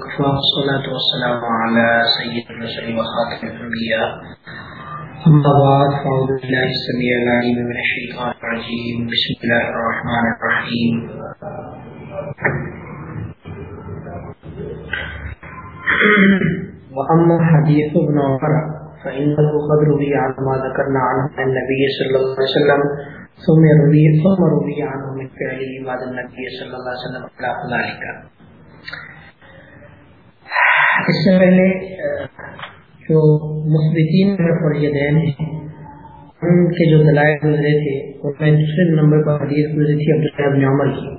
والصلاة والسلام على سيد الرسل وخاتم الأنبياء. أما بعد، فأعوذ بالله السميع العليم من الشيطان الرجيم. بسم الله الرحمن الرحيم. وأما حديث ابن عمر، فإنه قد روي عن ما ذكرنا عنه عن النبي صلى الله عليه وسلم، ثم روي ثم روي عنه من فعله بعد النبي صلى الله عليه وسلم. خلاف ذلك اس سے پہلے، جو مثبتین فریدین ہیں، ان کے جو دلائل گزرے تھے ان میں دوسرے نمبر پر حدیث گزری تھی عبداللہ ابن عمر کی،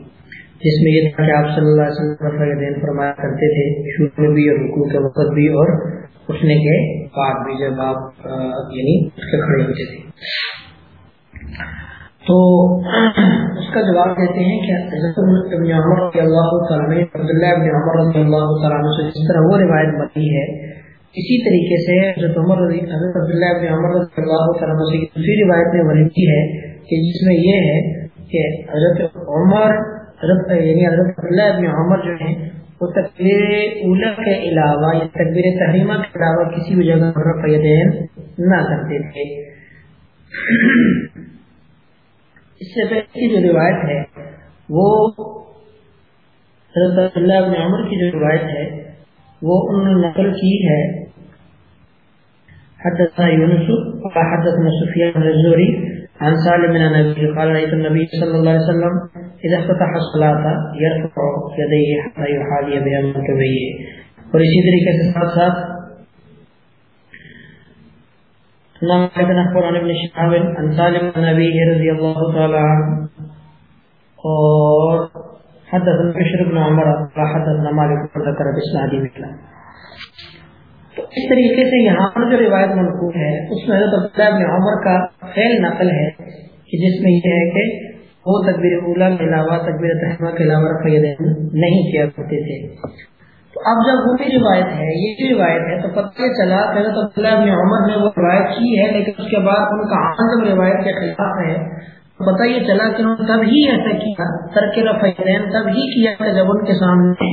جس میں یہ تھا کہ آپ صلی اللہ علیہ وسلم فریدین فرمایا کرتے تھے، شروع بھی اور رکوع کے وقت بھی اور اٹھنے کے بعد بھی، جب آپ یعنی اس کے کھڑے ہوتے تھے۔ تو اس کا جواب دیتے ہیں کہ حضرت ابن عمر رضی اللہ تعالیٰ نے عبداللہ ابن عمر رضی اللہ تعالیٰ سے جس طرح وہ روایت بنی ہے، اسی طریقے سے حضرت عمر رضی، حضرت عبداللہ ابن عمر رضی اللہ تعالیٰ سے دوسری روایت میں بنی ہے کہ جس میں یہ ہے کہ حضرت عمر، حضرت یعنی حضرت عبداللہ ابن عمر جو ہیں، وہ تقبیر اولا کے علاوہ یعنی یا تقبیر تحریمہ کے علاوہ کسی بھی جگہ پر فیدین نہ کرتے تھے۔ اس سے پہلے کی جو روایت ہے، وہ حضرت اللہ ابن عمر کی جو روایت ہے، وہ انہوں نے نقل کی ہے۔ حدثنا یونس قال حدثنا سفیان الزهري عن سالم بن نبی قال رأيت النبي صلى الله عليه وسلم اذا فتح الصلاة يرفع يديه حتى يحاذي بين منكبيه اور اسی طریقے سے ساتھ ساتھ نام اخبر ابن شهاب، عن سالم بن نبی رضی اللہ تعالی عنہ اور حدثنا بشر بن عمر، قال حدثنا مالك بن ذكر باسناد مثله تو اس طریقے سے یہاں پر جو روایت منقول ہے، اس میں حضرت عبداللہ بن عمر کا فعل نقل ہے، کہ جس میں یہ ہے کہ وہ تکبیر اولا کے علاوہ تکبیر تحمہ کے علاوہ رفع نہیں کیا کرتے تھے۔ تو اب جب وہ بھی روایت ہے، یہ بھی روایت ہے، تو پتہ چلا حضرت عبداللہ بن عمر نے وہ روایت کی ہے، لیکن اس کے بعد ان کا عمل روایت کے خلاف ہے، تو پتہ یہ چلا کہ انہوں نے تب ہی ایسا کیا، ترک رفع تب ہی کیا تھا جب ان کے سامنے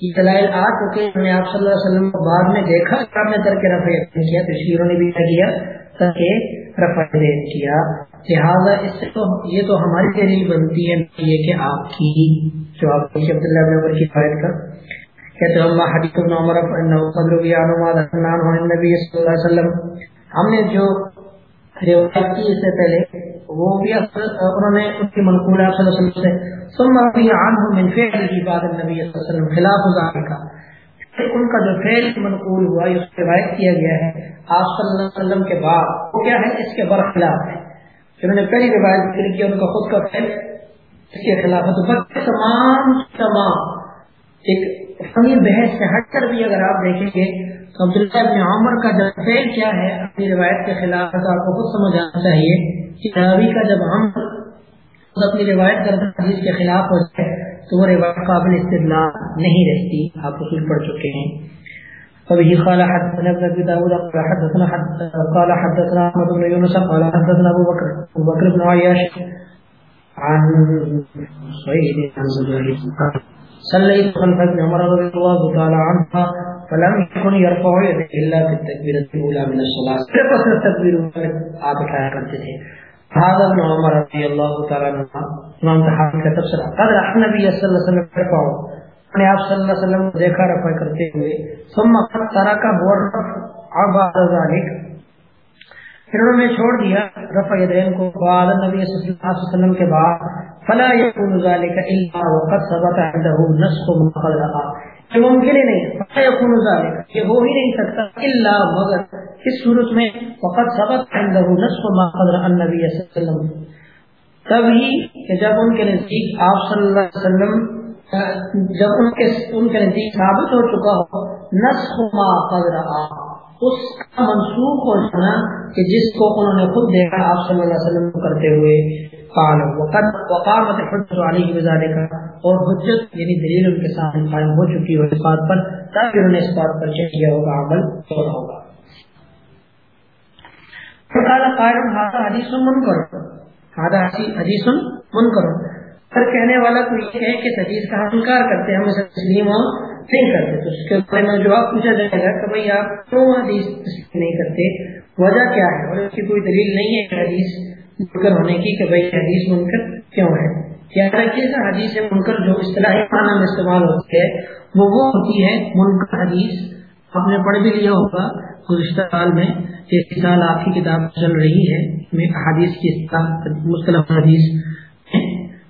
یہ دلائل آ چکے ہم نے آپ صلی اللہ علیہ وسلم کو بعد میں دیکھا کہ آپ نے ترک رفع کیا، تو شیروں نے بھی کیا ترک رفع کیا۔ لہٰذا اس سے تو، یہ تو ہماری دلیل بنتی ہے، یہ کہ آپ کی، جو آپ عبداللہ بن عمر کی روایت کا کہتے ہیں حدیث ابن عمر انه قد روي عنه ما ذكرنا عن صلی اللہ علیہ وسلم۔ ہم نے جو روایت کی اس سے پہلے، وہ بھی انہوں نے ان کی منقول آپ صلی اللہ علیہ وسلم سے۔ ثم روي عنه من فعله بعد النبي صلی اللہ علیہ وسلم، خلاف ذلك۔ ان کا جو فعل منقول ہوا اس سے روایت کیا گیا ہے۔ آپ صلی اللہ علیہ وسلم کے بعد، وہ کیا ہے؟ اس کے برخلاف ہے۔ جنہوں نے پہلی روایت ذکر کیا ان کا خود کا فعل، اس کے خلاف ہے۔ تو تمام تمام، ایک فنی بحث سے ہٹ کر بھی اگر آپ دیکھیں گے تو عبداللہ ابن عمر کا جب فیل کیا ہے، اپنی روایت کے خلاف تو آپ کو خود سمجھ آنا چاہیے کہ راوی کا جب ہم اپنی روایت کرتے حدیث کے خلاف ہو جائے تو وہ روایت قابل استدلال نہیں رہتی۔ آپ اصول پڑھ چکے ہیں۔ فبه قال حدثنا ابن ابي داود، قال حدثنا قال حدثنا احمد بن يونس، قال حدثنا ابو بكر ابو بكر بن عياش عن سعيد عن زجاج صليت خلف ابن عمر رضي الله تعالى عنها فلم يكن يرفع يده الا في التكبيره الاولى من الصلاه فقط التكبير آپ اٹھایا کرتے تھے هذا ابن عمر رضي الله تعالى عنه. امام تحاوی کا تفسیر قد رأى النبي صلى الله عليه وسلم يرفع نے آپ صلی اللہ علیہ وسلم کو دیکھا، رفع کرتے ہوئے. ثم قد ترك هو الرفع. بعد ذلك. پھر انہوں نے چھوڑ دیا رفع یدین کو. بعد نبی صلی اللہ علیہ وسلم کے بعد فلا يكون ذلك الا وقد ثبت عنده نسخ من قبلها یہ ممکن ہی نہیں فلا يكون ذلك. یہ ہو ہی نہیں سکتا الا مگر اس صورت میں وقد ثبت عنده نسخ ما قدر النبي صلی اللہ علیہ وسلم. تبھی کہ جب ان کے نزدیک آپ صلی اللہ علیہ وسلم، جب ان کے ان کے نزدیک ثابت ہو چکا ہو نسخ ما قدر اس کا منسوخ ہو جانا کہ جس کو انہوں نے خود دیکھا آپ صلی اللہ علیہ وسلم کرتے ہوئے قال، وقد وقامت حجت علی کی اور حجت یعنی دلیل ان کے سامنے قائم ہو چکی ہو اس بات پر تب انہوں نے اس بات پر چیک کیا ہوگا عمل ہو رہا ہوگا۔ فقال قائم هذا حدیث منکر۔ هذا حدیث منکر۔ ہر کہنے والا تو یہ ہے کہ حدیث کا انکار کرتے ہیں، ہم اسے تسلیم نہیں کرتے۔ تو اس کے بارے میں جواب پوچھا جائے گا کہ بھائی آپ کیوں حدیث تسلیم نہیں کرتے؟ وجہ کیا ہے؟ اور اس کی کوئی دلیل نہیں ہے حدیث۔ منکر ہونے کی کہ بھائی حدیث منکر کیوں ہے؟ یاد رکھیے گا حدیث منکر جو اصطلاحی معنی میں استعمال ہوتی ہے؟ وہ وہ ہوتی ہے منکر حدیث آپ نے پڑھ بھی لیا ہوگا گزشتہ سال میں، ایک سال آپ کی کتاب چل رہی ہے حدیث کی مختلف حدیث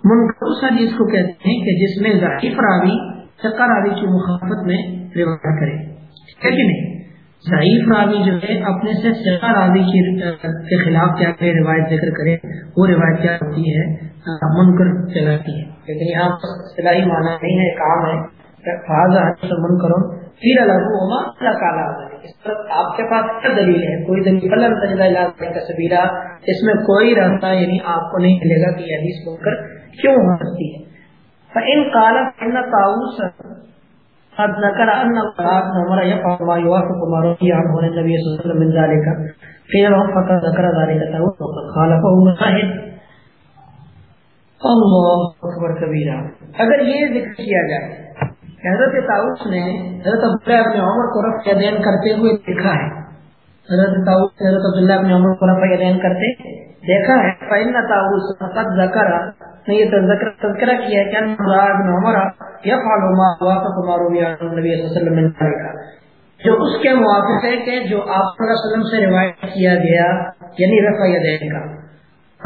منکر اس حدیث کو کہتے ہیں کہ جس میں ضعیف راوی ثقہ راوی کی مخالفت میں روایت کرے۔ ہے کہ نہیں؟ ضعیف راوی جو ہے، اپنے سے ثقہ راوی کے خلاف کیا کہ روایت ذکر کرے، وہ روایت کیا ہوتی ہے؟ منکر کہلاتی ہے۔ لیکن یہاں صلاحی معنی نہیں ہے، کام ہے۔ من کرو پھر الگ آپ کے پاس کیا دلیل ہے؟ کوئی دلیل کا سبیرہ اس میں کوئی راستہ یعنی آپ کو نہیں ملے گا کہ یہ حدیث بول کر کیوں ہو سکتی ہے۔ فإن قال ان قد ذكر ان الله امر يفعل ما يوافق ما روي عنه النبي صلى الله عليه وسلم من ذلك. قيل له فقد ذكر ذلك وقد خالفه مجاهد اللہ اکبر کبیرہ اگر یہ ذکر کیا جائے، حضرت تاؤس نے حضرت عبداللہ ابن عمر کو رفع دین کرتے ہوئے دیکھا ہے۔ حضرت تاؤس نے حضرت عبداللہ ابن عمر کو رفع دین کرتے دیکھا ہے؟ فإن تاؤس فقد ذکر نے یہ تذکرہ کیا کہ مراد عمر یفعل ما وافق ما روی عن نبی صلی اللہ علیہ وسلم من جو اس کے موافق ہے کہ جو آپ صلی اللہ علیہ وسلم سے روایت کیا گیا یعنی رفع دین کا۔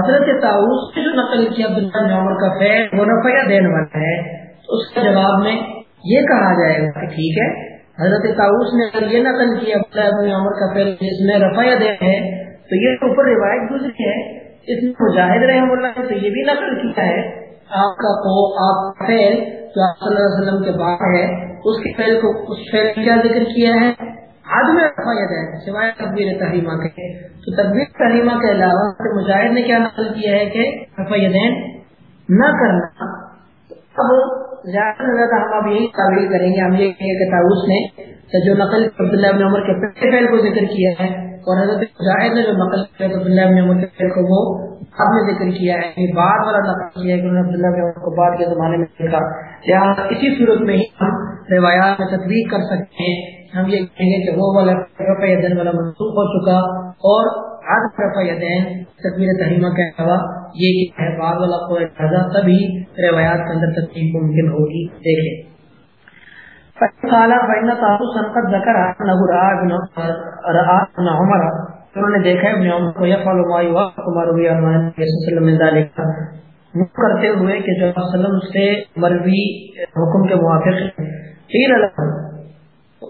حضرت تاؤس نے جو نقل کیا عبداللہ بن عمر کا فعل، وہ رفع دین والا ہے۔ اس کے جواب میں یہ کہا جائے گا کہ ٹھیک ہے۔ حضرت تاؤس نے یہ نقل کیا عبداللہ بن عمر کا فعل، جس میں رفع دین ہے۔ تو یہ اوپر روایت گزری ہے، اس میں مجاہد رحم اللہ نے تو یہ بھی نقل کیا ہے، آپ کا کو آپ فیل جو آپ صلی اللہ علیہ وسلم کے بعد ہے، اس کے فیل کو اس فیل کیا ذکر کیا ہے؟ آج میں رفایت ہے، سوائے تقبیر تحریمہ کے۔ تو تقبیر تحریمہ کے علاوہ مجاہد نے کیا نقل کیا ہے کہ رفایدین نہ کرنا۔ اب زیادہ سے زیادہ ہم اب یہی تعبیر کریں گے، ہم یہ کہیں کہ تاؤس نے جو نقل عبداللہ ابن عمر کے پہلے فیل کو ذکر کیا ہے اور حضرت مجاہد نے جو نقل کیا عبداللہ ابن عمر کو وہ اب نے ذکر کیا ہے یعنی بعد والا نقل کیا ہے کہ انہوں نے عبداللہ ابن عمر کو بعد کے زمانے میں دیکھا۔ لہٰذا اسی صورت میں ہی ہم روایات میں تطبیق کر سکتے ہیں۔ ہم یہ کہیں گے کہ وہ والا رفع دین والا منسوخ ہو چکا اور ہر رفع دین تقبیر تحریمہ کے علاوہ یہ ہے بعد والا کو تبھی روایات کے اندر تطبیق ممکن ہوگی۔ دیکھیں۔ انہوں نے دیکھا کرتے ہوئے کہ جو وسلم سے مروی حکم کے موافق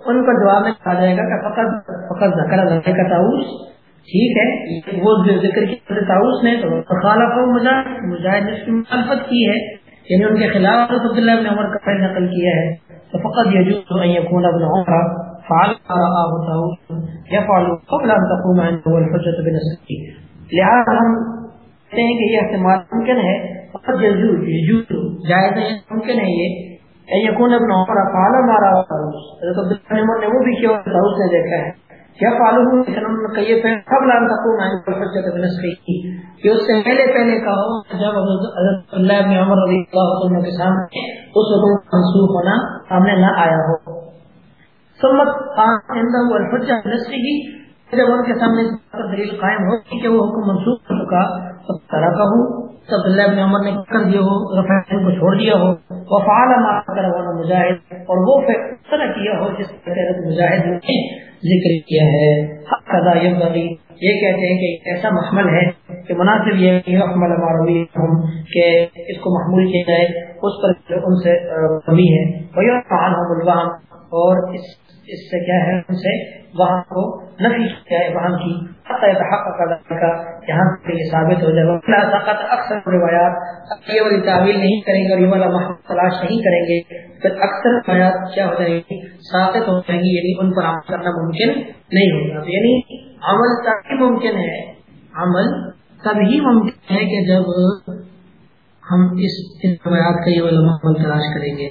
ان کا جواب میں کہا جائے گا کہ فقط فقط ذکر اللہ کا تاؤس ٹھیک ہے وہ جو ذکر کی تاؤس نے تو خالف مجاہد مجاہد نے اس کی مخالفت کی ہے۔ یعنی ان کے خلاف عبداللہ بن عمر کا نقل کیا ہے۔ فقد يجوز أن يكون ابن عمر فعل رآه داود يفعل قبل أن تقوم عنده الحجة بنفسه لہذا ہم کہتے ہیں کہ یہ احتمال ممکن ہے، فقد يجوز يجوز. جائز ہے، ممکن ہے یہ ان يكون ابن عمر فعل ما رآه داود حضرت عبداللہ بن عمر نے وہ بھی کیا داود نے دیکھا ہے۔ کیا فعلوه لیکن نے کہیے پہ قبل ان تقوم عنده الحجة بنفسه کہ اس سے پہلے پہلے کہا جب حضرت اللہ ابن عمر رضی اللہ عنہ کے سامنے اس وقت منسوخ ہونا سامنے نہ آیا ہو۔ سمت الفجہ نسلی جب ان کے سامنے دلیل قائم ہو کہ وہ حکم منسوخ ہو چکا، تو طرح کا ہو۔ تب اللہ ابن عمر نے کر دیا ہو رفعین کو چھوڑ دیا ہو۔ وفعال ما کر وانا مجاہد، اور وہ طرح کیا ہو جس طرح مجاہد نے ذکر کیا ہے۔ حق قضا یہ کہتے ہیں کہ ایسا محمل ہے کہ مناسب یہ کہ محمل کہ اس کو محمول کیا جائے، اس پر ان سے کمی ہے۔ اور اس اس سے کیا ہے، ان سے وہاں کو نفی کیا ہے، وہاں کی کا یہاں سے یہ ثابت ہو جائے۔ گا اکثر روایات والی تعویل نہیں کریں گے اور یہ والا محمد تلاش نہیں کریں گے۔ پھر اکثر روایات کیا ہو جائیں گی؟ ثابت ہو جائیں گی یعنی ان پر عمل کرنا ممکن نہیں ہوگا۔ یعنی عمل تبھی ممکن ہے، عمل تبھی ممکن ہے کہ جب ہم اس روایات کا یہ والا محمل تلاش کریں گے۔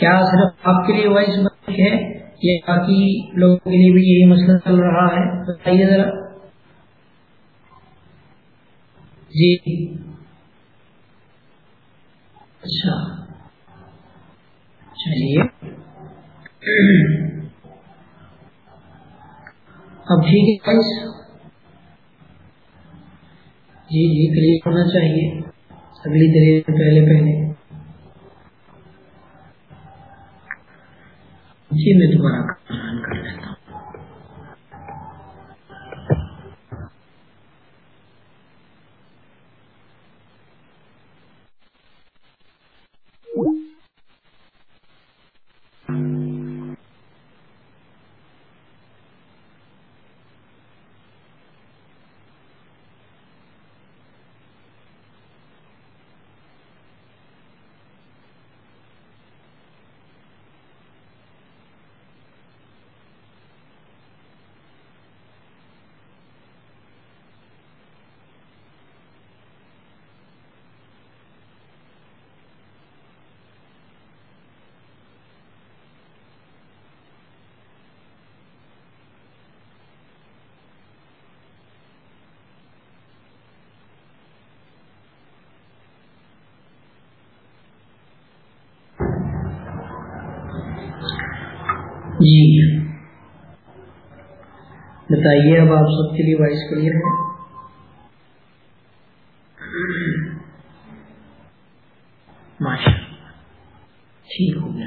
کیا صرف آپ کے لیے وائس ہے؟ یا باقی لوگوں کے لیے بھی یہی مسئلہ چل رہا ہے۔ بتائیے ذرا۔ جی۔ اچھا۔ چلیے۔ اب ٹھیک ہے جی جی کلیئر ہونا چاہیے۔ اگلی دلیل پہلے پہلے۔ جی میں دوبارہ کر لیتا ہوں۔ جی۔ بتائیے اب آپ سب کے لیے وائس کلیئر ہے؟ ماشاء ٹھیک ہو گیا۔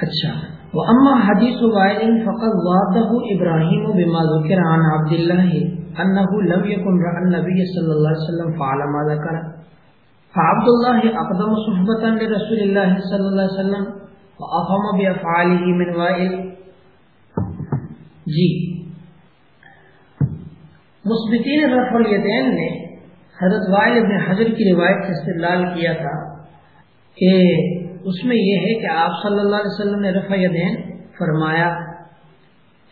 اچھا۔ وہ اما حدیث وائل فقط وعدہ ابراہیم بما ذکر عن عبد الله انه لم يكن رأى النبي صلى الله عليه وسلم فعل ما ذكر۔ فعبد الله اقدم صحبتا لرسول الله صلى الله عليه وسلم وافهم بافعاله من وائل. جی. مثبتین رفع الیدین نے حضرت وائل ابن حجر کی روایت سے استدلال کیا تھا کہ اس میں یہ ہے کہ آپ صلی اللہ علیہ وسلم نے رفع یدین فرمایا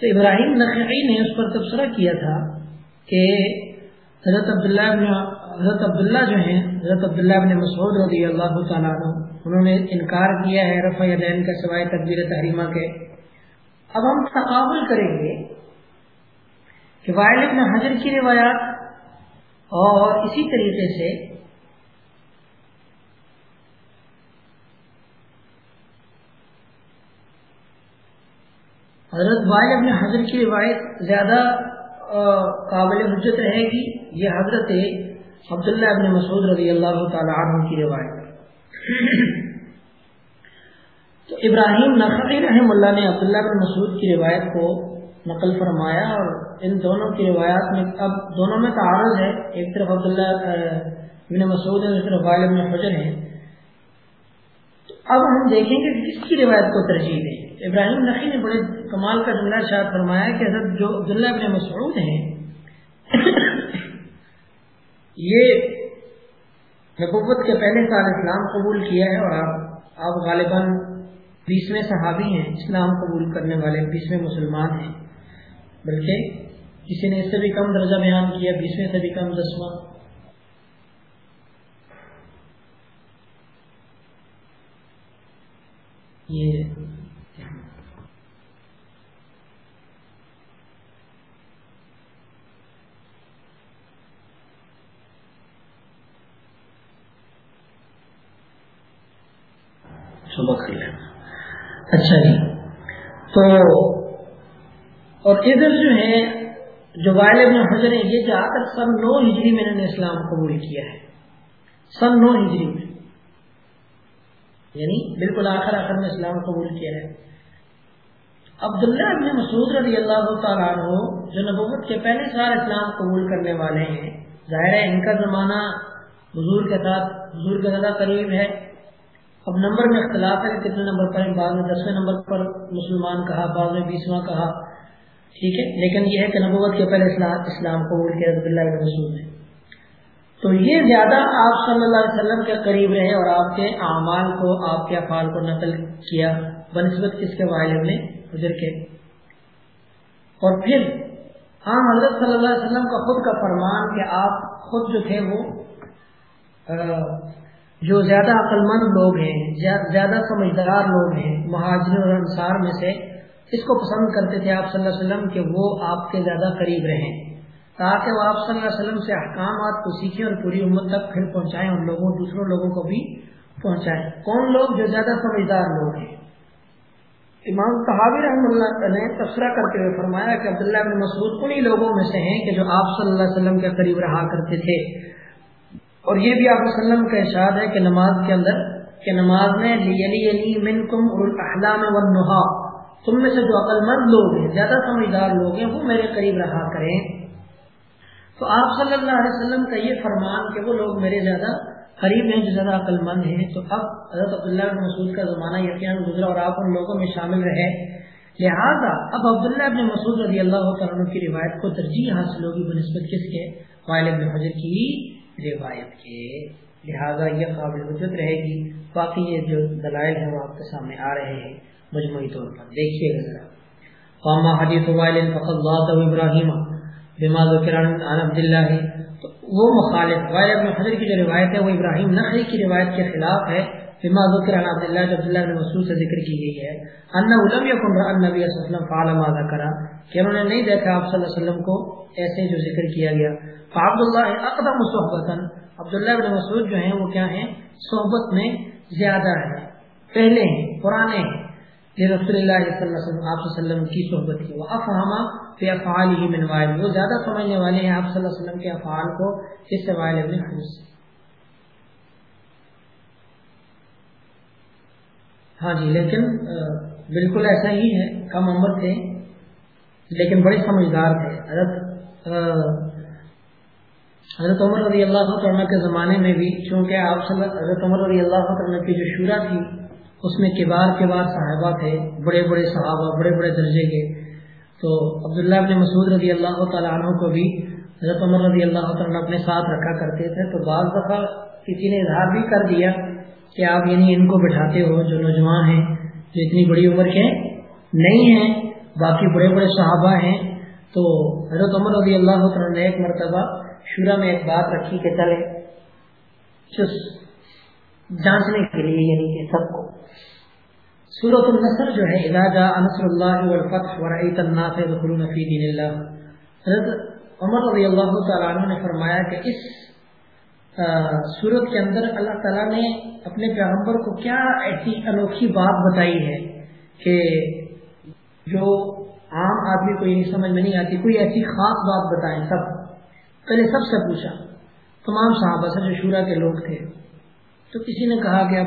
تو ابراہیم نقعی نے اس پر تبصرہ کیا تھا کہ حضرت عبداللہ ابن حضرت عبداللہ جو ہیں، حضرت عبداللہ ابن مسعود رضی اللہ تعالیٰ عنہ، انہوں نے انکار کیا ہے رفع دین کا سوائے تقبیر تحریمہ کے۔ اب ہم تقابل کریں گے کہ وائل ابن حجر کی روایات اور اسی طریقے سے حضرت وائل ابن حجر کی روایت زیادہ قابل حجت رہے گی۔ یہ حضرت عبداللہ ابن مسعود رضی اللہ تعالی عنہ کی روایت تو ابراہیم نقی رحم اللہ نے عبداللہ ابن مسعود کی روایت کو نقل فرمایا اور ان دونوں کی روایات میں اب دونوں میں تعارض ہے، ایک طرف عبداللہ ابن مسعود ہے طرف وائل ابن حجر ہے اب ہم دیکھیں گے کہ کس کی روایت کو ترجیح دیں۔ ابراہیم نقی نے بڑے کمال کا جملہ شاید فرمایا کہ حضرت جو عبداللہ ابن مسعود ہیں یہ نبوت کے پہلے سال اسلام قبول کیا ہے اور آپ آپ غالباً بیسویں صحابی ہیں، اسلام قبول کرنے والے بیسویں مسلمان ہیں۔ بلکہ کسی نے اس سے بھی کم درجہ بیان کیا، بیسویں سے بھی کم دسواں۔ یہ اچھا جی۔ تو اور ادھر جو ہے، جو والد میں حضر ہیں، یہ جہاں تک سن نو ہجری میں انہوں نے اسلام قبول کیا ہے۔ سن نو ہجری میں۔ یعنی بالکل آخر آخر میں اسلام قبول کیا ہے۔ عبداللہ ابن مسعود رضی اللہ تعالیٰ عنہ، جو نبوت کے پہلے سال اسلام قبول کرنے والے ہیں، ظاہر ہے ان کا زمانہ حضور کے ساتھ، حضور کے زیادہ قریب ہے۔ اب نمبر میں اختلاف ہے کتنے نمبر پر بعض میں دسویں نمبر پر مسلمان کہا بعض میں بیسواں کہا۔ ٹھیک ہے؟ لیکن یہ ہے کہ نبوت کے پہلے اسلام اسلام قبول کیا رضی اللہ رسول نے۔ تو یہ زیادہ آپ صلی اللہ علیہ وسلم کے قریب رہے اور آپ کے اعمال کو، آپ کے افعال کو نقل کیا، بنسبت کس کے والد نے حضر کے۔ اور پھر عام حضرت صلی اللہ علیہ وسلم کا خود کا فرمان کہ آپ خود جو تھے وہ جو زیادہ عقل مند لوگ ہیں زیادہ سمجھدار لوگ ہیں مہاجر اور انصار میں سے، اس کو پسند کرتے تھے آپ صلی اللہ علیہ وسلم کہ وہ آپ کے زیادہ قریب رہیں۔ تاکہ وہ آپ صلی اللہ علیہ وسلم سے احکامات کو سیکھیں اور پوری امت تک پھر پہنچائیں اور لوگوں، دوسروں لوگوں کو بھی پہنچائیں۔ کون لوگ؟ جو زیادہ سمجھدار لوگ ہیں۔ امام صحابی رحم اللہ نے تبصرہ کرتے ہوئے فرمایا کہ عبداللہ بن مسعود انہی لوگوں میں سے ہیں کہ جو آپ صلی اللہ علیہ وسلم کے قریب رہا کرتے تھے۔ اور یہ بھی آپ وسلم کا ارشاد ہے کہ نماز کے اندر کہ نماز میں تم میں سے جو عقل مند لوگ ہیں، زیادہ سمجھدار لوگ ہیں، وہ میرے قریب رہا کریں۔ تو آپ صلی اللہ علیہ وسلم کا یہ فرمان کہ وہ لوگ میرے زیادہ قریب ہیں، جو زیادہ عقل مند ہیں، تو اب حضرت عبداللہ بن مسعود کا زمانہ یقین گزرا اور آپ ان لوگوں میں شامل رہے لہٰذا اب عبداللہ ابن مسعود رضی اللہ تعالیٰ کی روایت کو ترجیح حاصل ہوگی بنسبت کس کے؟ وائل ابن حجر کی۔ روایت کے، لہذا یہ قابل حجت رہے گی۔ باقی یہ جو دلائل ہیں وہ آپ کے سامنے آ رہے ہیں، مجموعی طور پر۔ دیکھیے گا ذرا۔ قاما حدیث وائل فقط ابراہیم۔ بما ذکر عن عبداللہ۔ تو وہ مخالف غیر ابن حضر کی جو روایت ہے وہ ابراہیم نخری کی روایت کے خلاف ہے۔ بما ذکر عن عبداللہ جو عبداللہ بن مسعود سے ذکر کی گئی ہے. ان لم يكن رأى النبي صلی اللہ علیہ وسلم فعل ما ذکر کہ انہوں نے نہیں دیکھا آپ صلی اللہ علیہ وسلم کو ایسے جو ذکر کیا گیا. فعبداللہ اقدم صحبتا عبداللہ بن مسعود جو ہیں وہ کیا ہیں؟ صحبت میں زیادہ ہے پہلے ہیں، پرانے ہیں. رسول اللہ صلی اللہ علیہ وسلم، آپ صلی اللہ علیہ وسلم کی صحبت کی. وہ افہما فی افعال ہی من وائل. وہ زیادہ سمجھنے والے ہیں آپ صلی اللہ علیہ وسلم کے افعال کو، اس سے وائل ابن حمس ہاں جی لیکن بالکل ایسا ہی ہے، کم عمر تھے، لیکن بڑے سمجھدار تھے۔ حضرت حضرت عمر رضی اللہ عنہ کے زمانے میں بھی، چونکہ آپ حضرت عمر رضی اللہ عنہ کی جو شورا تھی، اس میں کبار کبار صاحبہ تھے، بڑے بڑے صحابہ، بڑے بڑے درجے کے۔ تو عبداللہ ابن مسعود رضی اللہ تعالیٰ عنہ کو بھی حضرت عمر رضی اللہ تعالیٰ اپنے ساتھ رکھا کرتے تھے، تو بعض دفعہ کسی نے اظہار بھی کر دیا کہ آپ یعنی ان کو بٹھاتے ہو، جو نوجوان ہیں، جو اتنی بڑی عمر کے نہیں ہیں، باقی بڑے بڑے صحابہ ہیں۔ تو حضرت عمر رضی اللہ تعالیٰ نے ایک مرتبہ شورا میں ایک بات رکھی کہ چلے جانچنے کے لیے یعنی کہ سب کو۔ سورت النصر جو ہے ادا انصر اللہ والفتح ورعیت الناس يدخلون فی دین اللہ۔ حضرت عمر رضی اللہ تعالیٰ عنہ نے فرمایا کہ اس صورت کے اندر اللہ تعالیٰ نے اپنے پیغمبر کو کیا ایسی انوکھی بات بتائی ہے کہ جو عام آدمی کو یہ نہیں سمجھ میں نہیں آتی، کوئی ایسی خاص بات بتائیں سب۔ پہلے سب سے پوچھا، تمام صحابہ سے جو شورا کے لوگ تھے۔ تو کسی نے کہا کہ اب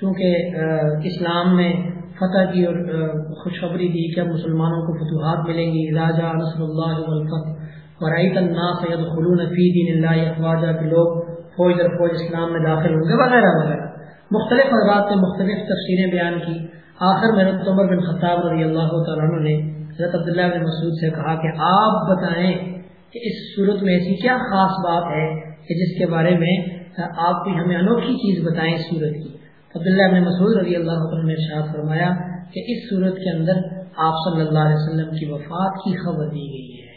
چونکہ اسلام میں فتح کی اور خوشخبری دی کہ اب مسلمانوں کو فتوحات ملیں گی۔ راجا نصر اللہ ورائت الناس يدخلون فی دین اللہ افواجہ کے لوگ فوج در فوج اسلام میں داخل ہوں گے وغیرہ وغیرہ۔ مختلف حضرات نے مختلف تفسیریں بیان کی۔ آخر میں عمر بن خطاب رضی اللہ تعالیٰ عنہ نے حضرت عبداللہ بن مسعود سے کہا کہ آپ بتائیں کہ اس صورت میں ایسی کیا خاص بات ہے کہ جس کے بارے میں آپ بھی ہمیں انوکھی چیز بتائیں اس صورت کی۔ عبداللہ ابن مسعود رضی اللہ عنہ نے ارشاد فرمایا کہ اس صورت کے اندر آپ صلی اللہ علیہ وسلم کی وفات کی خبر دی گئی ہے۔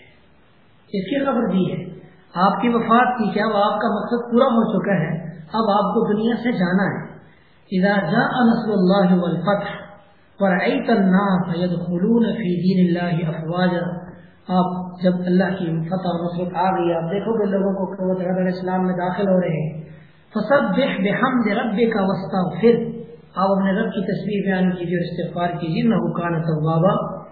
اس کی خبر دی ہے؟ آپ کی وفات کی کیا وہ آپ کا مقصد پورا ہو چکا ہے؟ اب آپ کو دنیا سے جانا ہے۔ اذا جاء نصر اللہ والفتح ورأيت الناس يدخلون في دين الله افواجا۔ آپ جب اللہ کی فتح اور نصرت آ گئی، آپ دیکھو گے لوگوں کو اسلام میں داخل ہو رہے ہیں۔ فصبح بحمد ربك واستغفر۔ آپ اپنے رب کی تصویر بیان یعنی کیجیے اور استغفار کیجیے نہ کان توابا۔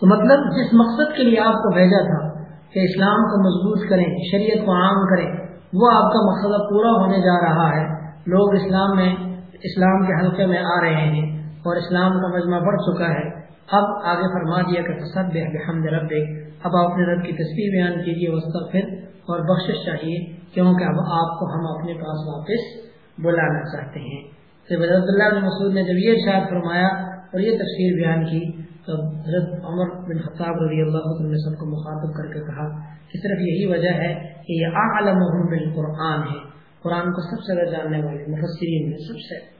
تو مطلب جس مقصد کے لیے آپ کو بھیجا تھا کہ اسلام کو مضبوط کریں، شریعت کو عام کریں، وہ آپ کا مقصد پورا ہونے جا رہا ہے۔ لوگ اسلام میں، اسلام کے حلقے میں آ رہے ہیں اور اسلام کا مجمع بڑھ چکا ہے۔ اب آگے فرما دیا کہ تصبح بحمد ربک۔ اب آپ اپنے رب کی تصویر بیان کیجیے پھر اور بخشش چاہیے، کیونکہ اب آپ کو ہم اپنے پاس واپس بلانا چاہتے ہیں۔ تو اللہ مسعود نے جب یہ ارشاد فرمایا اور یہ تفسیر بیان کی تو حضرت عمر بن خطاب رضی اللہ عنہ نے سب کو مخاطب کر کے کہا کہ صرف یہی وجہ ہے کہ یہ عالم بالقرآن ہے۔ قرآن کو سب سے زیادہ جاننے والے مفسرین میں سب سے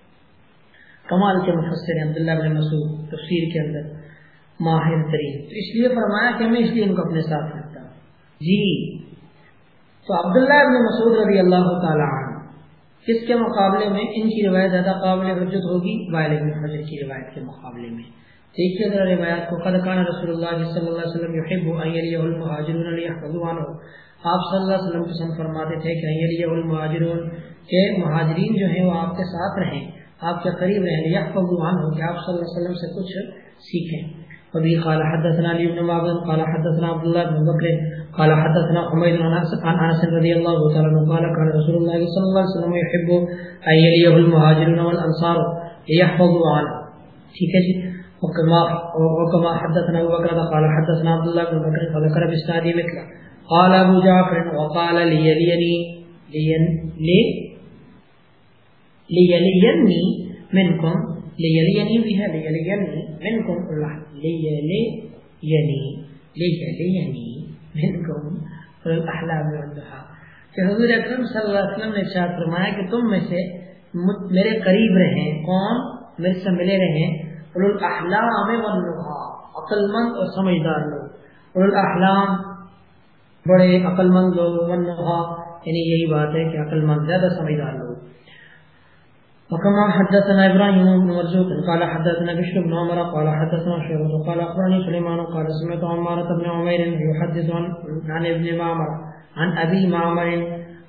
کمال کے مفسر ہیں عبداللہ بن مسعود، تفسیر کے اندر ماہر ترین۔ تو اس لیے فرمایا کہ میں اس لیے ان کو اپنے ساتھ رکھتا ہوں۔ جی تو عبداللہ ابن مسعود رضی اللہ تعالیٰ عنہ، اس کے مقابلے میں ان کی روایت زیادہ قابل حجت ہوگی؟ وائل ابن حجر کی روایت کے مقابلے میں۔ دیکھیے ذرا روایت کو، قد کان رسول اللہ صلی اللہ علیہ وسلم یحب ان یلیہ المہاجرون لیحفظوا عنہ۔ آپ صلی اللہ علیہ وسلم پسند فرماتے تھے کہ یلیہ المہاجرون، کہ مہاجرین جو ہیں وہ آپ کے ساتھ رہیں، آپ کے قریب رہیں یا فضوان ہو کہ آپ صلی اللہ علیہ وسلم سے کچھ سیکھیں۔ وبي قال حدثنا علي بن معبد قال حدثنا عبد الله بن بكر قال حدثنا حميد عن انس رضي الله تعالى عنه قال قال رسول الله صلى الله عليه وسلم يحب ان يليه المهاجرون والانصار ليحفظوا عنه ٹھیک ہے جی؟ وكما حدثنا ابو بكر، قال حدثنا عبد الله بن بكر، فذكر باسناد مثله. قال ابو جعفر، وقال ليليني لين لي ليليني منكم لیلینی بھی ہے لیلینی منکم اللہ لیلینی لیلینی منکم الاحلام والدحا کہ حضور اکرم صلی اللہ علیہ وسلم نے ارشاد فرمایا کہ تم میں سے میرے قریب رہیں، کون؟ میرے سے ملے رہیں الاحلام والدحا عقل مند اور سمجھدار لوگ۔ الاحلام بڑے عقل مند لوگ والدحا یعنی یہی بات ہے کہ عقل مند زیادہ سمجھدار لوگ۔ وكما حدثنا ابراهيم بن مرزوق، قال حدثنا بشر بن عمر، قال حدثنا شعبة قال اخبرني سليمان، قال سمعت عمارة بن عمير يحدث عن ابن معمر، عن ابي معمر،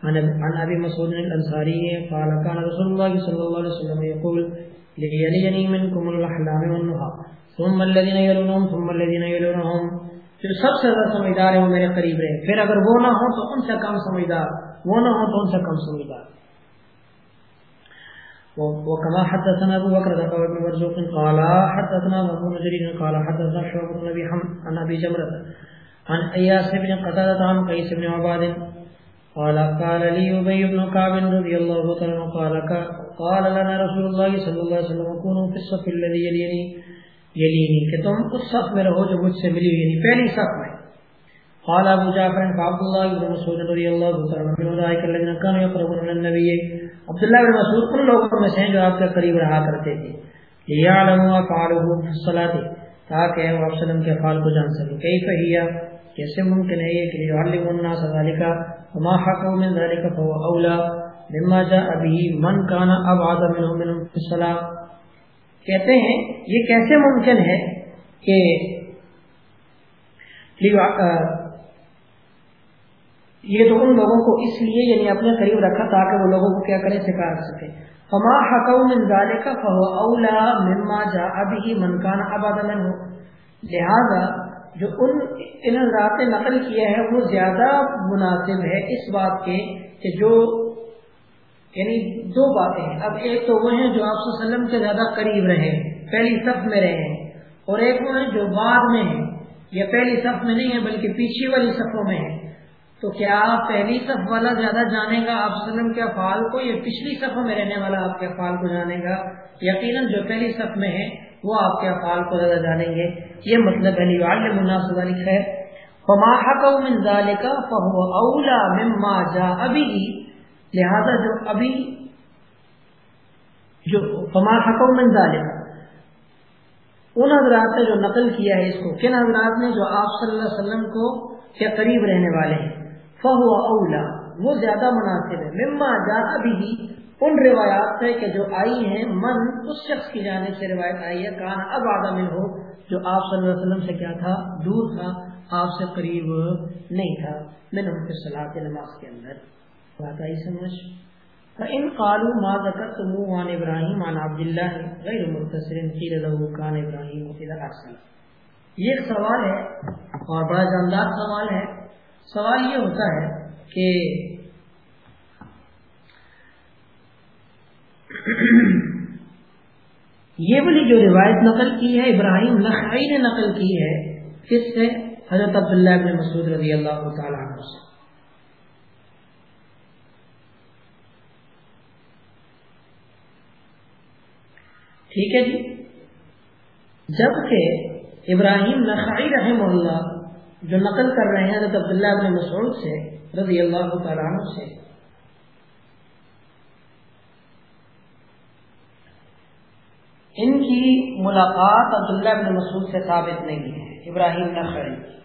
عن ابي مسعود الانصاري قال كان رسول الله صلى الله عليه وسلم يقول ليليني منكم الاحلام والنهى ثم الذين يلونهم، ثم الذين يلونهم. جو سب سے زیادہ سمجھدار ہے وہ میرے قریب رہے۔ پھر اگر وہ نہ ہو تو ان سے کم سمجھدار۔ وہ نہ ہو تو ان سے کم سمجھدار۔ وكما حدثنا ابو بكر ذكر ابن مرزوق، قال حدثنا ابو نجرين قال حدثنا شعب بن ابي حمد عن ابي جمره عن اياس بن قتاده عن قيس بن عباد قال قال لي ابي بن كعب رضي الله تعالى عنه، قال قال لنا رسول الله صلى الله عليه وسلم، كونوا في الصف الذي يليني يليني. کہ تم اس صف میں رہو جو مجھ سے ملی ہوئی یعنی پہلی صف میں. قال ابو جعفر عبد الله بن مسعود رضي الله تعالى عنه اولئك الذين كانوا يقربون من النبي. عبد الله بن مسعود ان لوگوں میں سے جو آپ کے قریب رہا کرتے تھے۔ ليعلموا افعاله في الصلاه تاکہ وہ وسلم کے افعال کو جان سکیں۔ کیف هي؟ کیسے ممکن ہے یہ کہ يعلم الناس ذلك وما حقوا من ذلك فهو اولى مما جاء به من كان ابعد منهم من في کہتے ہیں، یہ کیسے ممکن ہے کہ یہ تو ان لوگوں کو اس لیے یعنی اپنے قریب رکھا تاکہ وہ لوگوں کو کیا کرے سکھا سکے۔ فما حقو من ذالک فهو اولا مما جاء به من كان ابدا منه۔ لہذا جو ان ان نے نقل کیا ہے وہ زیادہ مناسب ہے اس بات کے کہ جو یعنی دو باتیں ہیں۔ اب ایک تو وہ ہیں جو آپ صلی اللہ علیہ وسلم کے زیادہ قریب رہے، پہلی صف میں رہے اور ایک وہ ہیں جو بعد میں ہیں یا پہلی صف میں نہیں ہے بلکہ پیچھے والی صفوں میں ہے تو کیا پہلی صف والا زیادہ جانے گا؟ آپ وسلم کے افعال کو یا پچھلی صف میں رہنے والا آپ کے افعال کو جانے گا؟ یقیناً جو پہلی صف میں ہے وہ آپ کے افعال کو زیادہ جانیں گے۔ یہ مطلب ہے مناسب ہے فما حقوا من ذلك فهو مما جاء به۔ لہذا جو ابھی جو فما حقوا من ذلك۔ ان حضرات نے جو نقل کیا ہے اس کو، کن حضرات نے جو آپ صلی اللہ علیہ وسلم کو کے قریب رہنے والے ہیں۔ فہو اولا وہ زیادہ مناسب ہے۔ مما جاتا بھی ان روایات سے کہ جو آئی ہیں، من اس شخص کی جانب سے روایت آئی ہے کہاں اب آدم ہو جو آپ صلی اللہ علیہ وسلم سے کیا تھا؟ دور تھا، آپ سے قریب نہیں تھا۔ میں نے کے صلاح نماز کے اندر۔ بات آئی سمجھ؟ ان قالو ما ذکر ذکرت عن ابراہیم عن عبداللہ غیر متصر قیل له کان ابراہیم الى الاصل یہ ایک سوال ہے اور بڑا جاندار سوال ہے۔ سوال یہ ہوتا ہے کہ یہ والی جو روایت نقل کی ہے، ابراہیم نقائی نے نقل کی ہے، کس سے؟ حضرت عبداللہ ابن مسعود رضی اللہ تعالیٰ عنہ سے۔ ٹھیک ہے جی؟ جبکہ ابراہیم نقائی رحمہ اللہ جو نقل کر رہے ہیں حضرت عبداللہ ابن مسعود سے، رضی اللہ تعالیٰ عنہ سے۔ ان کی ملاقات عبداللہ ابن مسعود سے ثابت نہیں ہے، ابراہیم نخعی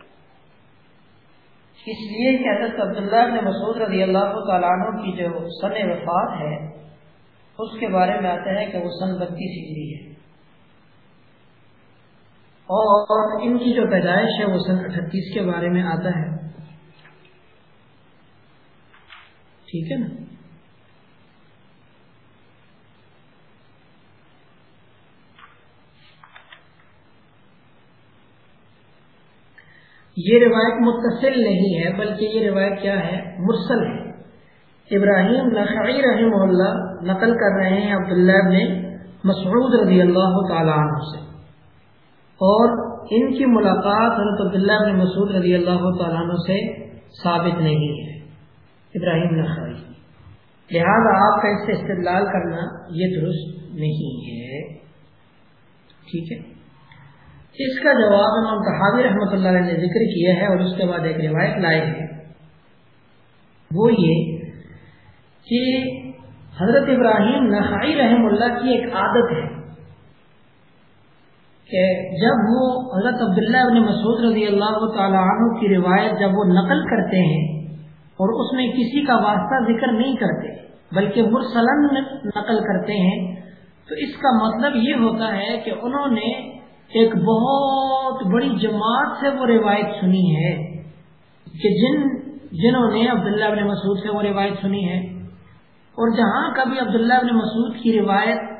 اس لیے کہ حضرت عبداللہ ابن مسعود رضی اللہ تعالیٰ عنہ کی جو سن وفات ہے، اس کے بارے میں آتا ہے کہ وہ سن بتیس ہجری ہے۔ اور ان کی جو پیدائش ہے وہ سن اٹھتیس کے بارے میں آتا ہے۔ ٹھیک ہے نا؟ یہ روایت متصل نہیں ہے، بلکہ یہ روایت کیا ہے؟ مرسل ہے۔ ابراہیم نخعی رحمہ اللہ نقل کر رہے ہیں عبداللہ نے مسعود رضی اللہ تعالیٰ عنہ سے۔ اور ان کی ملاقات حضرت عبداللہ بن مسعود رضی اللہ تعالیٰ عنہ سے ثابت نہیں ہے۔ ابراہیم نخعی لہذا آپ کا اس سے استدلال کرنا یہ درست نہیں ہے۔ ٹھیک ہے۔ اس کا جواب امام تحابی رحمۃ اللہ علیہ نے ذکر کیا ہے اور اس کے بعد ایک روایت لائے ہیں وہ یہ کہ حضرت ابراہیم نخائی رحم اللہ کی ایک عادت ہے۔ کہ جب وہ حضرت عبداللہ ابن مسعود رضی اللہ تعالیٰ عنہ کی روایت جب وہ نقل کرتے ہیں اور اس میں کسی کا واسطہ ذکر نہیں کرتے بلکہ مرسلن نقل کرتے ہیں، تو اس کا مطلب یہ ہوتا ہے کہ انہوں نے ایک بہت بڑی جماعت سے وہ روایت سنی ہے کہ جن، جنہوں نے عبداللہ ابن مسعود سے وہ روایت سنی ہے۔ اور جہاں کبھی عبداللہ ابن مسعود کی روایت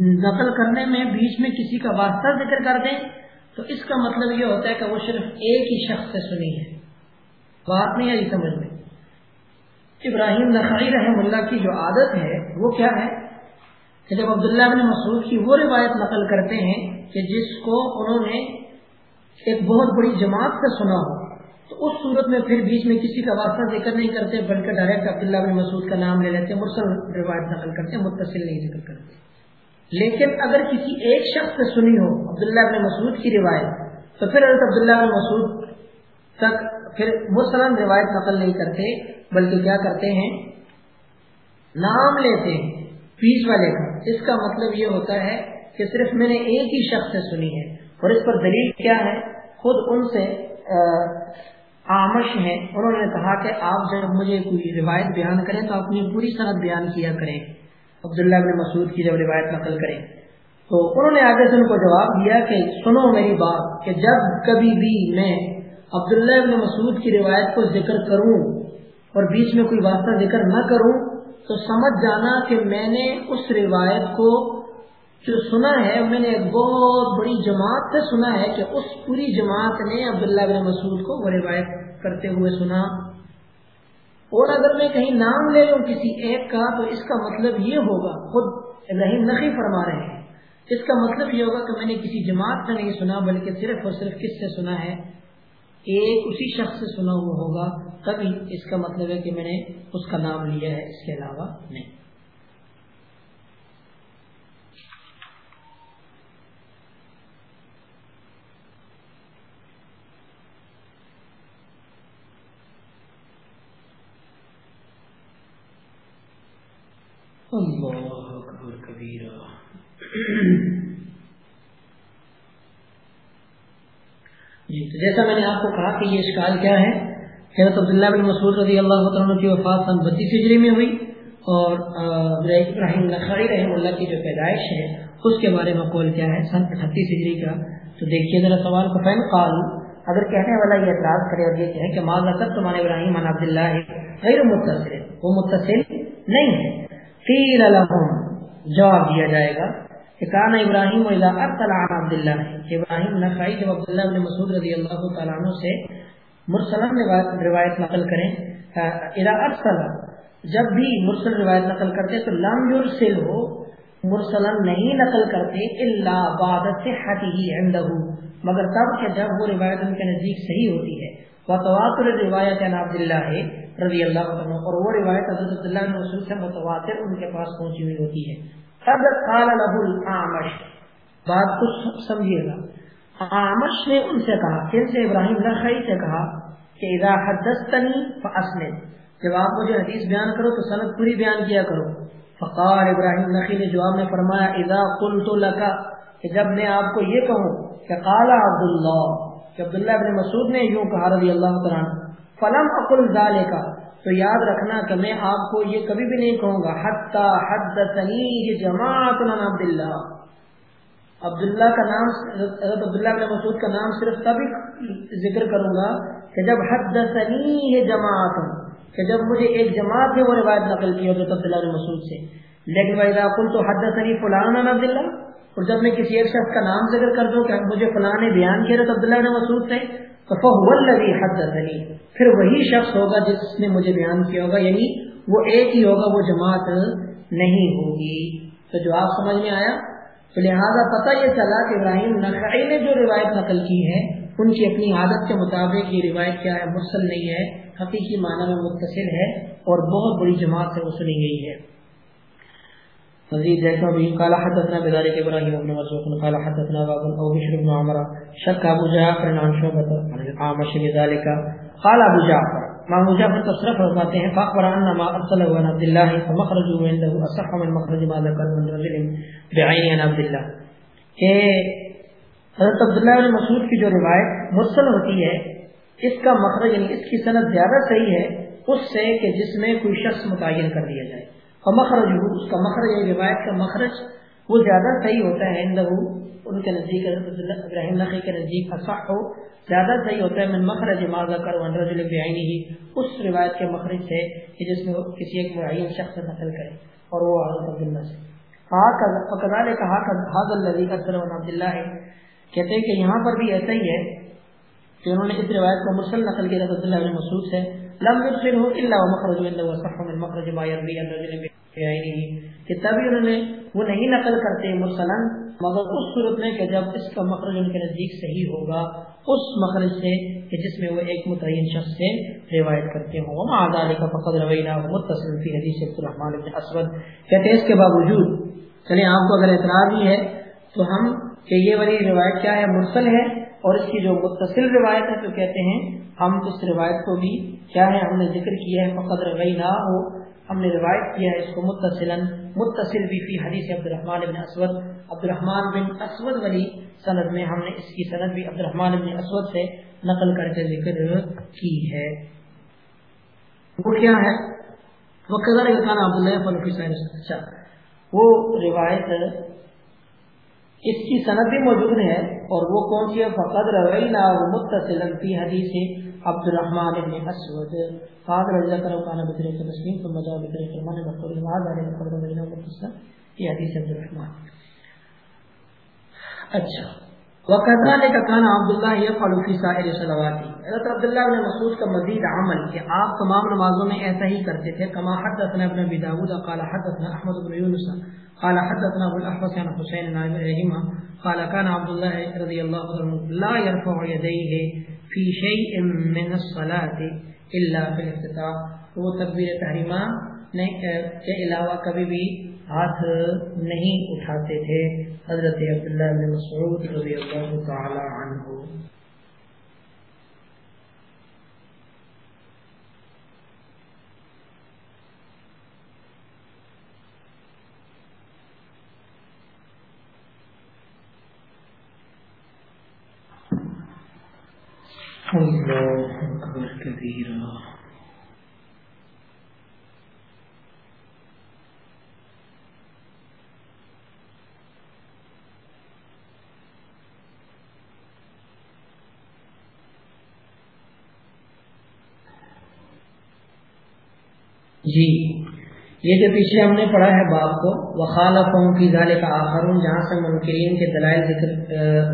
نقل کرنے میں بیچ میں کسی کا واسطہ ذکر کر دیں تو اس کا مطلب یہ ہوتا ہے کہ وہ صرف ایک ہی شخص سے سنی ہے۔ بات نہیں آئی سمجھ میں۔ ابراہیم نقی رحم اللہ کی جو عادت ہے، وہ کیا ہے؟ کہ جب عبداللہ ابن مسعود کی وہ روایت نقل کرتے ہیں کہ جس کو انہوں نے ایک بہت بڑی جماعت سے سنا ہو، تو اس صورت میں پھر بیچ میں کسی کا واسطہ ذکر نہیں کرتے، بلکہ ڈائریکٹ عبداللہ بن مسعود کا نام لے لیتے، مرسل روایت نقل کرتے، متصل نہیں ذکر کرتے۔ لیکن اگر کسی ایک شخص سے سنی ہو عبداللہ بن مسعود کی روایت، تو پھر حضرت عبداللہ بن مسعود تک پھر مسلم روایت نقل نہیں کرتے، بلکہ کیا کرتے ہیں؟ نام لیتے ہیں بیچ والے کا۔ اس کا مطلب یہ ہوتا ہے کہ صرف میں نے ایک ہی شخص سے سنی ہے۔ اور اس پر دلیل کیا ہے؟ خود ان سے آمش ہیں۔ انہوں نے کہا کہ آپ جب مجھے کوئی روایت بیان کریں تو اپنی پوری صنعت بیان کیا کریں۔ عبداللہ بن مسعود کی جب روایت نقل کریں، تو انہوں نے آگے سے ان کو جواب دیا کہ سنو میری بات کہ جب کبھی بھی میں عبداللہ بن مسعود کی روایت کو ذکر کروں اور بیچ میں کوئی واسطہ ذکر نہ کروں، تو سمجھ جانا کہ میں نے اس روایت کو جو سنا ہے، میں نے ایک بہت بڑی جماعت سے سنا ہے کہ اس پوری جماعت نے عبداللہ بن مسعود کو وہ روایت کرتے ہوئے سنا۔ اور اگر میں کہیں نام لے لوں کسی ایک کا، تو اس کا مطلب یہ ہوگا، خود ابراہیم نقی فرما رہے ہیں۔ اس کا مطلب یہ ہوگا کہ میں نے کسی جماعت سے نہیں سنا، بلکہ صرف اور صرف کس سے سنا ہے؟ ایک اسی شخص سے سنا ہوا ہوگا، تبھی اس کا مطلب ہے کہ میں نے اس کا نام لیا ہے، اس کے علاوہ نہیں۔ اللہ اکبر کبیرہ۔ جی تو جیسا میں نے آپ کو کہا کہ یہ اشکال کیا ہے، حضرت عبداللہ بن مسعود رضی اللہ عنہ کی وفات سن بتیس ہجری میں ہوئی اور ابراہیم نخاری رحم اللہ کی جو پیدائش ہے، اس کے بارے میں قول کیا ہے، سن اٹھتیس ہجری کا۔ تو دیکھیے ذرا سوال کو فین قال۔ اگر کہنے والا یہ اعتراض کرے اور یہ کہے کہ ماں نقد تمہارے ابراہیم عبداللہ غیر متصل، وہ متصل نہیں ہے۔ قیل لهم، جواب دیا جائے گا کہ کان ابراہیم اذا ارسل عن عبد الله ابراہیم نخعی جب عبداللہ بن مسعود رضی اللہ تعالی عنہ سے مرسل روایت نقل کریں اذا ارسل، جب بھی مرسل روایت نقل کرتے تو لم يرسل ہو مرسلا نہیں نقل کرتے، الا بعد صحته عنده۔ مگر تب کہ جب وہ روایت ان کے نزدیک صحیح ہوتی ہے۔ وتواتر روایت عن عبد الله رضی اللہ عنہ، اور وہ روایت حضرت عبداللہ بن مسعود سے متواتر ان کے پاس پہنچی ہوئی ہوتی ہے۔ اگر قال له الاعمش، بات کو سمجھیے گا۔ اعمش نے ان سے کہا کن سے ابراہیم نخعی سے کہا کہ اذا حدثتنی فاسند۔ جب آپ مجھے حدیث بیان کرو تو سند پوری بیان کیا کرو۔ فقال ابراہیم نخعی نے جواب میں فرمایا، اذا قلت لك، کہ جب میں آپ کو یہ کہوں کہ قال عبداللہ کہ عبداللہ بن مسعود نے یوں کہا رضی اللہ تعالیٰ فلم اقل ذالے کا تو یاد رکھنا کہ میں آپ کو یہ کبھی بھی نہیں کہوں گا، حتی حدثنی جماعت عبداللہ عبداللہ کا نام، حضرت عبداللہ بن مسعود کا نام صرف تبھی ذکر کروں گا کہ جب حدثنی جماعت، کہ جب مجھے ایک جماعت نے وہ روایت نقل کی حضرت عبداللہ بن مسعود سے، لیکن ویدا کل تو حد سنی فلان عبداللہ اور جب میں کسی ایک شخص کا نام ذکر کر دوں کہ مجھے فلاں نے بیان کیا حضرت عبداللہ بن مسعود سے تو فہو الذی پھر وہی شخص ہوگا جس نے مجھے بیان کیا ہوگا یعنی وہ ایک ہی ہوگا، وہ جماعت نہیں ہوگی۔ تو جو آپ سمجھ میں آیا؟ تو لہٰذا پتہ یہ چلا کہ ابراہیم نقعی نے جو روایت نقل کی ہے، ان کی اپنی عادت کے مطابق یہ روایت کیا ہے، مرسل نہیں ہے، حقیقی معنی میں متصل ہے اور بہت بڑی جماعت سے وہ سنی گئی ہے۔ مزید دیکھو بھی قال حدثنا بذلك ابراهيم بن مرزوق قال حدثنا ابو او بشر بن عمر شك ابو جعفر عن شعبة عن العامش بذلك قال ابو جعفر، ما ابو جعفر تصرف فرماتے ہیں، فاخبر ان ما ارسله عن عبد الله فمخرجه عنده اصح من مخرج ما ذكر من رجل بعين عن عبد الله. کہ حضرت عبداللہ بن مسعود کی جو روایت مرسل ہوتی ہے، اس کا مخرج یعنی اس کی صنعت زیادہ صحیح ہے، اس سے کہ جس میں کوئی شخص متعین کر دیا جائے۔ اور مخرج اس کا مخرج یعنی روایت کا مخرج، وہ زیادہ صحیح ہوتا ہے ان کے نزدیک ابراہیم نقی کے نزدیک اصح ہو زیادہ صحیح ہوتا ہے، من مخرج ماضا کر رجل بعینی ہی اس روایت کے مخرج سے کہ جس میں کسی ایک معین شخص سے نقل کرے، اور وہ حضرت عبداللہ سے فقدال کہا حاضر الذی قدر عبداللہ کہتے ہیں کہ یہاں پر بھی ایسا ہی ہے کہ انہوں نے اس روایت کو مرسل نقل کیا رضی اللہ عنہ مسعود سے لم يرسله الا ومخرج عنده وصح من مخرج ما يروي عن بعينه. کہ تبھی انہوں نے وہ نہیں نقل کرتے مرسلا، مگر اس صورت میں کہ جب اس کا مخرج ان کے نزدیک صحیح ہوگا، اس مخرج سے کہ جس میں وہ ایک متعین شخص سے روایت کرتے ہوں۔ وما ذلك فقد روینا متصل فی حدیث عبد الرحمن بن اسود۔ کہتے ہیں اس کے باوجود، چلیں آپ کو اگر اعتراض ہی ہے تو ہم کہ یہ والی روایت کیا ہے؟ مرسل ہے۔ اور اس کی جو متصل روایت ہے تو کہتے ہیں، ہم اس روایت کو بھی کیا ہے، ہم نے ذکر کیا ہے فقط روی نہ ہو ہم نے روایت کیا ہے اس کو متصل متصل بھی فی حدیث عبد الرحمان بن اسود۔ عبد الرحمان بن اسود والی سند میں ہم نے اس کی سند بھی عبد الرحمان بن اسود سے نقل کر کے ذکر کی ہے۔ وہ کیا ہے؟ وہ قدر عبداللہ اچھا وہ روایت اس کی صنعت بھی موجود ہے اور وہ کون سی ہے؟ فقد روینا متصل فی حدیث عبد الرحمن بن اسود. فاضل رضی اللہ عنہ بدر کے تسلیم، ثم جاء بدر کے من مقبول نماز علیہ قبر مدینہ متصل یہ حدیث عبد الرحمن اچھا. وكذلك كان عبد الله يفعل في سائر صلواته حضرت عبداللہ بن مسعود کا مزید عمل کہ آپ تمام نمازوں میں ایسا ہی کرتے تھے كما حدثنا ابن ابي داود، قال حدثنا احمد بن يونس قال حدثنا ابو الاحوص عن حسين بن ابراهيم قال كان عبد الله رضي الله عنه لا يرفع يديه في شيء من الصلاه الا في الافتتاح. وہ تکبیر تحریمہ کے علاوہ کبھی بھی ہاتھ نہیں اٹھاتے تھے۔ حضرت عبداللہ بن مسعود رضی اللہ تعالی عنہ۔ اللہ اکبر کبیرہ۔ جی یہ جو پیچھے ہم نے پڑھا ہے باپ کو وخال قوم کی ظال کا آخر جہاں سے منکرین کے دلائل ذکر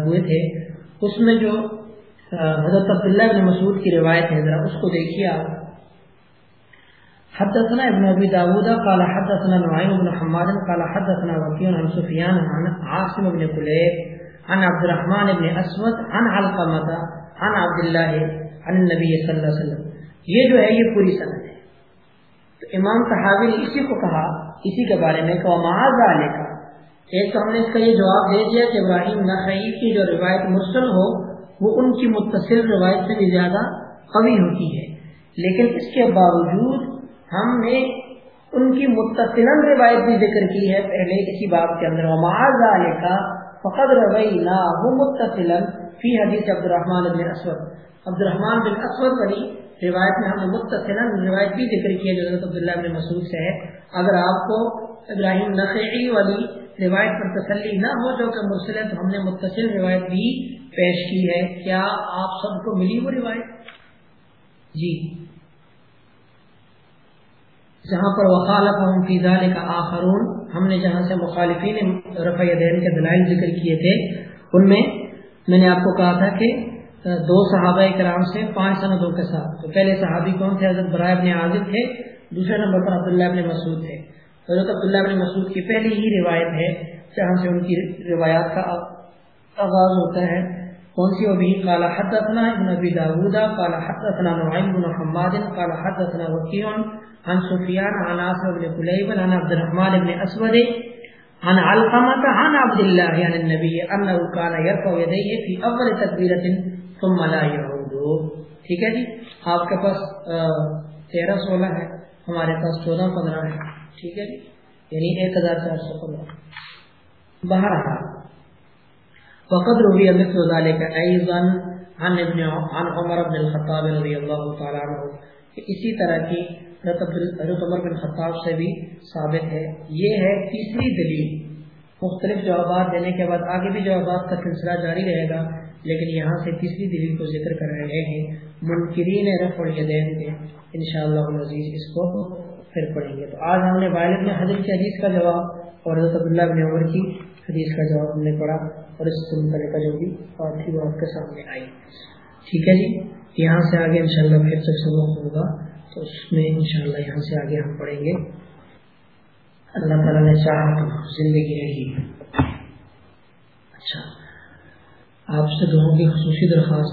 ہوئے تھے، اس میں جو حضرت عبداللہ بن مسعود کی روایت ہے، ذرا اس کو دیکھیے آپ۔ حدثنا ابن ابي داود، قال حدثنا نعيم بن حماد، قال حدثنا وكيع عن سفيان عن عاصم بن كليب عن عبد الرحمن بن اسود، عن علقمه عن عبد الله عن النبي صلى الله عليه وسلم۔ یہ جو ہے، یہ پوری سند تو امام صحابی نے اسی کو کہا، اسی کے بارے میں کہ معاذ کا ایک تو ہم نے اس کا یہ جواب دے دیا کہ ابراہیم نخعی کی جو روایت مرسل ہو، وہ ان کی متصل روایت سے بھی زیادہ قوی ہوتی ہے۔ لیکن اس کے باوجود ہم نے ان کی متصل روایت بھی ذکر کی ہے پہلے اسی باب کے اندر۔ معاذ کا فقد روینا وہ متصل فی حدیث عبد الرحمان بن اسود۔ عبد الرحمان بن اسود والی روایت میں ہم نے متصل روایت بھی ذکر کی ہے جو حضرت عبداللہ بن مسعود سے ہے۔ اگر آپ کو ابراہیم نقی والی روایت پر تسلی نہ ہو جو کہ مرسل ہے، تو ہم نے متصل روایت بھی پیش کی ہے۔ کیا آپ سب کو ملی وہ روایت؟ جی۔ جہاں پر وقالف فی ذلك آخرون، ہم نے جہاں سے مخالفین رفع دین کے دلائل ذکر کیے تھے، ان میں میں نے آپ کو کہا تھا کہ دو صحابہ کرام سے پانچ سندوں کے ساتھ۔ تو پہلے صحابی کون تھے؟ حضرت برائے ابن عازب تھے، دوسرے نمبر پر عبداللہ ابن مسعود تھے۔ حضرت عبداللہ ابن مسعود کی پہلی ہی روایت ہے جہاں سے ان کی روایات کا آغاز ہوتا ہے۔ کون سی ابھی قال حدثنا ابن ابی داود، قال حدثنا نعیم بن حماد، قال حدثنا وکیع عن سفیان، عن عاصم بن قلیب، عن عبد الرحمن بن اسود، عن علقمة، عن عبد الله عن یعنی النبي انه كان يرفع يديه في اول تكبيره ثم لا يعود. ٹھیک ہے جی؟ آپ کے پاس تیرہ سولہ ہے، ہمارے پاس چودہ پندرہ ہے۔ ٹھیک ہے جی؟ یعنی ایک ہزار چار سو پندرہ۔ بہرحال، وقد روی مثل ذلك ايضا عن ابن عن عمر بن الخطاب رضی اللہ تعالی عنہ اسی طرح کی حضرت عمر بن خطاب سے بھی ثابت ہے۔ یہ ہے تیسری دلیل، مختلف جوابات دینے کے بعد آگے بھی جوابات کا سلسلہ جاری رہے گا۔ لیکن یہاں سے تیسری دلیل کو ذکر کر رہے ہیں، منکرین رفع الیدین کے۔ انشاءاللہ العزیز اس کو پھر پڑھیں گے۔ تو آج ہم نے والد میں حضرت کی حدیث کا جواب اور حضرت عبداللہ بن عمر کی حدیث کا جواب ہم نے پڑھا اور اس سے کا جو بھی بات تھی وہ آپ کے سامنے آئی۔ ٹھیک ہے جی؟ یہاں سے آگے انشاءاللہ پھر سے سبق ہوگا۔ تو اس میں انشاءاللہ یہاں سے آگے ہم پڑھیں گے۔ اللہ تعالیٰ نے چاہا تو زندگی رہی۔ اچھا۔ آپ سے دونوں کی خصوصی درخواست۔